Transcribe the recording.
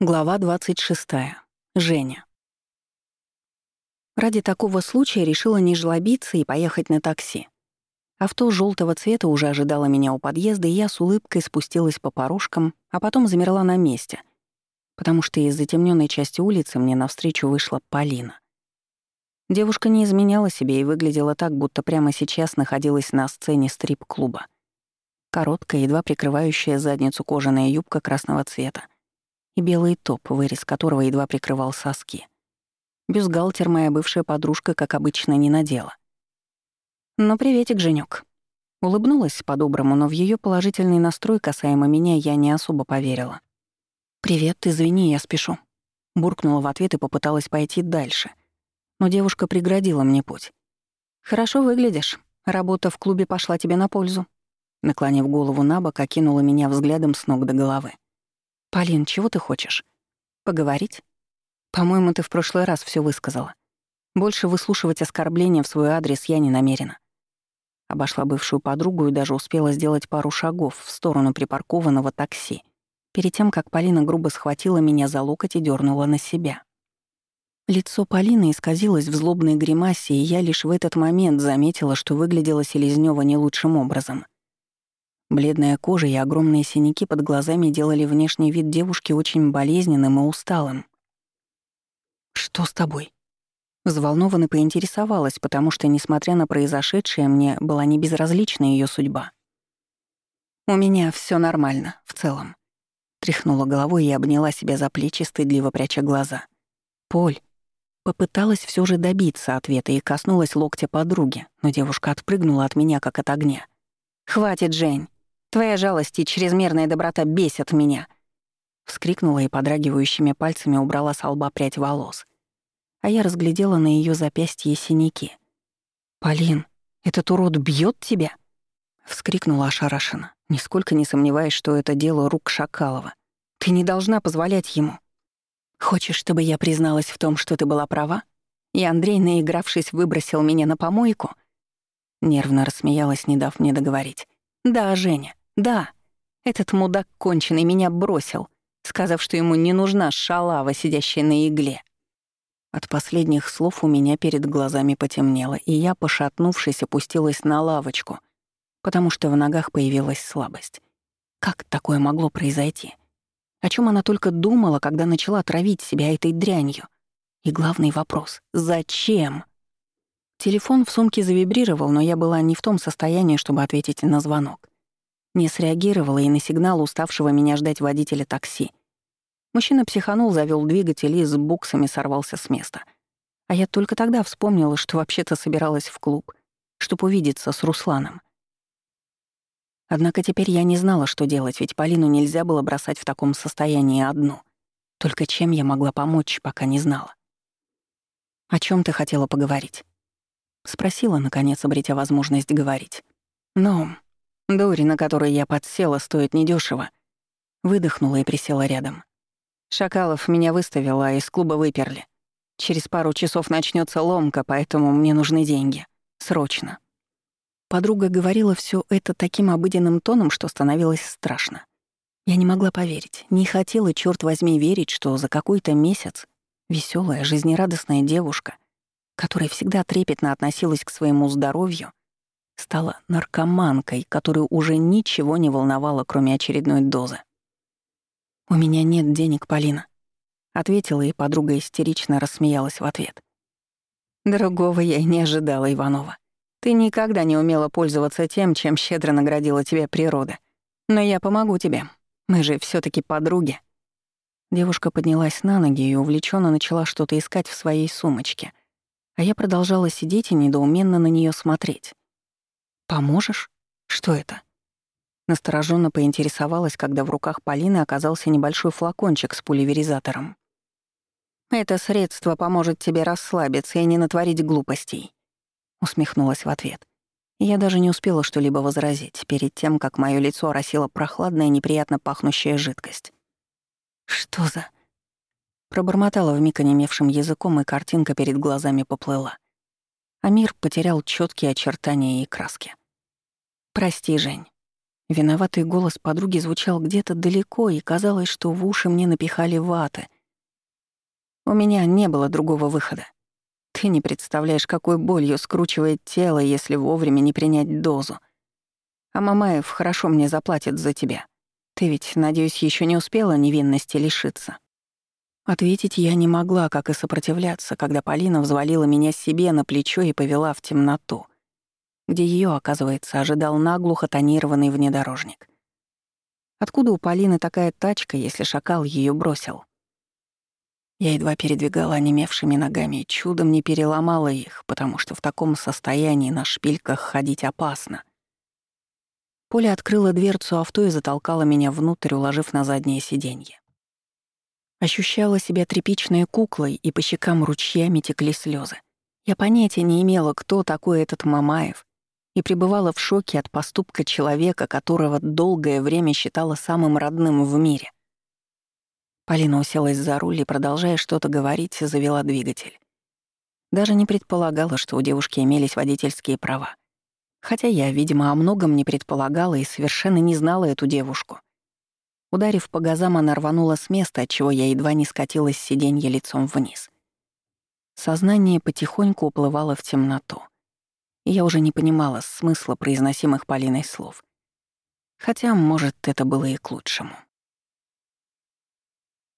Глава 26. Женя. Ради такого случая решила не жлобиться и поехать на такси. Авто желтого цвета уже ожидало меня у подъезда, и я с улыбкой спустилась по порожкам, а потом замерла на месте, потому что из затемненной части улицы мне навстречу вышла Полина. Девушка не изменяла себе и выглядела так, будто прямо сейчас находилась на сцене стрип-клуба. Короткая, едва прикрывающая задницу кожаная юбка красного цвета — и белый топ, вырез которого едва прикрывал соски. Бюстгальтер моя бывшая подружка, как обычно, не надела. «Ну, приветик, Женёк». Улыбнулась по-доброму, но в её положительный настрой касаемо меня я не особо поверила. «Привет, извини, я спешу». Буркнула в ответ и попыталась пойти дальше. Но девушка преградила мне путь. «Хорошо выглядишь. Работа в клубе пошла тебе на пользу». Наклонив голову на бок, окинула меня взглядом с ног до головы. «Полин, чего ты хочешь? Поговорить? По-моему, ты в прошлый раз все высказала. Больше выслушивать оскорбления в свой адрес я не намерена». Обошла бывшую подругу и даже успела сделать пару шагов в сторону припаркованного такси, перед тем, как Полина грубо схватила меня за локоть и дернула на себя. Лицо Полины исказилось в злобной гримасе, и я лишь в этот момент заметила, что выглядела Селезнёва не лучшим образом — Бледная кожа и огромные синяки под глазами делали внешний вид девушки очень болезненным и усталым. «Что с тобой?» Взволнованно поинтересовалась, потому что, несмотря на произошедшее, мне была не безразлична ее судьба. «У меня все нормально, в целом», — тряхнула головой и обняла себя за плечи, стыдливо пряча глаза. «Поль». Попыталась все же добиться ответа и коснулась локтя подруги, но девушка отпрыгнула от меня, как от огня. «Хватит, Жень. Твоя жалость и чрезмерная доброта бесят меня!» Вскрикнула и подрагивающими пальцами убрала с лба прядь волос. А я разглядела на ее запястье синяки. «Полин, этот урод бьет тебя?» Вскрикнула ошарашенно, нисколько не сомневаясь, что это дело рук Шакалова. «Ты не должна позволять ему. Хочешь, чтобы я призналась в том, что ты была права? И Андрей, наигравшись, выбросил меня на помойку?» Нервно рассмеялась, не дав мне договорить. «Да, Женя, да, этот мудак конченый меня бросил, сказав, что ему не нужна шалава, сидящая на игле. От последних слов у меня перед глазами потемнело, и я, пошатнувшись, опустилась на лавочку, потому что в ногах появилась слабость. Как такое могло произойти? О чем она только думала, когда начала травить себя этой дрянью? И главный вопрос — зачем? Телефон в сумке завибрировал, но я была не в том состоянии, чтобы ответить на звонок. Не среагировала и на сигнал уставшего меня ждать водителя такси. Мужчина психанул, завёл двигатель и с буксами сорвался с места. А я только тогда вспомнила, что вообще-то собиралась в клуб, чтобы увидеться с Русланом. Однако теперь я не знала, что делать, ведь Полину нельзя было бросать в таком состоянии одну. Только чем я могла помочь, пока не знала. «О чем ты хотела поговорить?» Спросила, наконец, обретя возможность говорить. «Ну, Дори, на которой я подсела, стоит недешево. Выдохнула и присела рядом. Шакалов меня выставил, а из клуба выперли. Через пару часов начнется ломка, поэтому мне нужны деньги. Срочно. Подруга говорила все это таким обыденным тоном, что становилось страшно. Я не могла поверить, не хотела, черт возьми, верить, что за какой-то месяц веселая, жизнерадостная девушка, которая всегда трепетно относилась к своему здоровью, стала наркоманкой, которую уже ничего не волновало, кроме очередной дозы. «У меня нет денег, Полина», — ответила, и подруга истерично рассмеялась в ответ. «Другого я и не ожидала, Иванова. Ты никогда не умела пользоваться тем, чем щедро наградила тебя природа. Но я помогу тебе. Мы же все таки подруги». Девушка поднялась на ноги и увлеченно начала что-то искать в своей сумочке, а я продолжала сидеть и недоуменно на нее смотреть. «Поможешь? Что это?» Настороженно поинтересовалась, когда в руках Полины оказался небольшой флакончик с пульверизатором. «Это средство поможет тебе расслабиться и не натворить глупостей», — усмехнулась в ответ. Я даже не успела что-либо возразить перед тем, как мое лицо оросила прохладная, неприятно пахнущая жидкость. «Что за...» Пробормотала вмиг онемевшим языком, и картинка перед глазами поплыла. А мир потерял четкие очертания и краски. «Прости, Жень». Виноватый голос подруги звучал где-то далеко, и казалось, что в уши мне напихали ваты. У меня не было другого выхода. Ты не представляешь, какой болью скручивает тело, если вовремя не принять дозу. А Мамаев хорошо мне заплатит за тебя. Ты ведь, надеюсь, еще не успела невинности лишиться. Ответить я не могла, как и сопротивляться, когда Полина взвалила меня себе на плечо и повела в темноту, где ее, оказывается, ожидал наглухо тонированный внедорожник. Откуда у Полины такая тачка, если шакал ее бросил? Я едва передвигала онемевшими ногами чудом не переломала их, потому что в таком состоянии на шпильках ходить опасно. Поля открыла дверцу авто и затолкала меня внутрь, уложив на заднее сиденье. Ощущала себя тряпичной куклой, и по щекам ручьями текли слезы. Я понятия не имела, кто такой этот Мамаев, и пребывала в шоке от поступка человека, которого долгое время считала самым родным в мире. Полина уселась за руль и, продолжая что-то говорить, завела двигатель. Даже не предполагала, что у девушки имелись водительские права. Хотя я, видимо, о многом не предполагала и совершенно не знала эту девушку. Ударив по газам, она рванула с места, отчего я едва не скатилась с сиденья лицом вниз. Сознание потихоньку уплывало в темноту. Я уже не понимала смысла произносимых Полиной слов. Хотя, может, это было и к лучшему.